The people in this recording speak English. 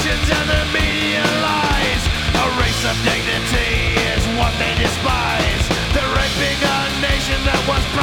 politicians and the media lies. A race of dignity is what they despise. They're raping a nation that was.